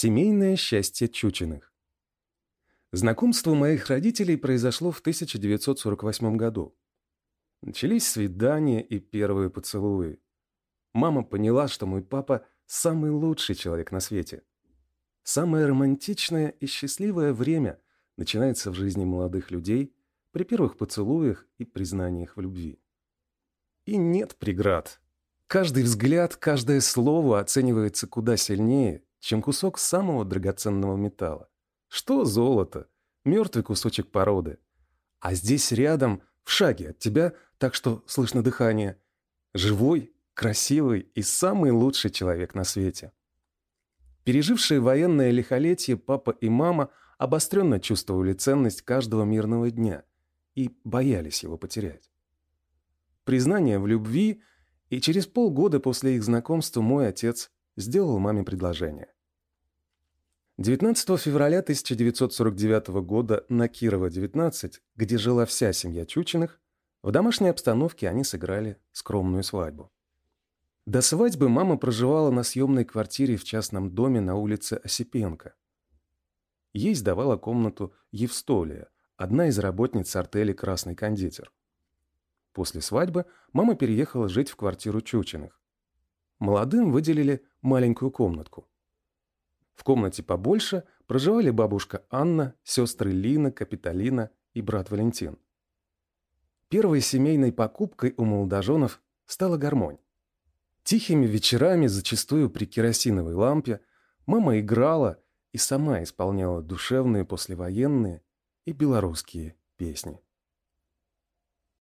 Семейное счастье Чучиных. Знакомство моих родителей произошло в 1948 году. Начались свидания и первые поцелуи. Мама поняла, что мой папа – самый лучший человек на свете. Самое романтичное и счастливое время начинается в жизни молодых людей при первых поцелуях и признаниях в любви. И нет преград. Каждый взгляд, каждое слово оценивается куда сильнее, чем кусок самого драгоценного металла. Что золото? Мертвый кусочек породы. А здесь рядом, в шаге от тебя, так что слышно дыхание. Живой, красивый и самый лучший человек на свете. Пережившие военное лихолетие папа и мама обостренно чувствовали ценность каждого мирного дня и боялись его потерять. Признание в любви, и через полгода после их знакомства мой отец сделал маме предложение. 19 февраля 1949 года на Кирова, 19, где жила вся семья Чучиных, в домашней обстановке они сыграли скромную свадьбу. До свадьбы мама проживала на съемной квартире в частном доме на улице Осипенко. Ей сдавала комнату Евстолия, одна из работниц артели «Красный кондитер». После свадьбы мама переехала жить в квартиру Чучиных. Молодым выделили маленькую комнатку. В комнате побольше проживали бабушка Анна, сестры Лина, Капитолина и брат Валентин. Первой семейной покупкой у молодоженов стала гармонь. Тихими вечерами, зачастую при керосиновой лампе, мама играла и сама исполняла душевные послевоенные и белорусские песни.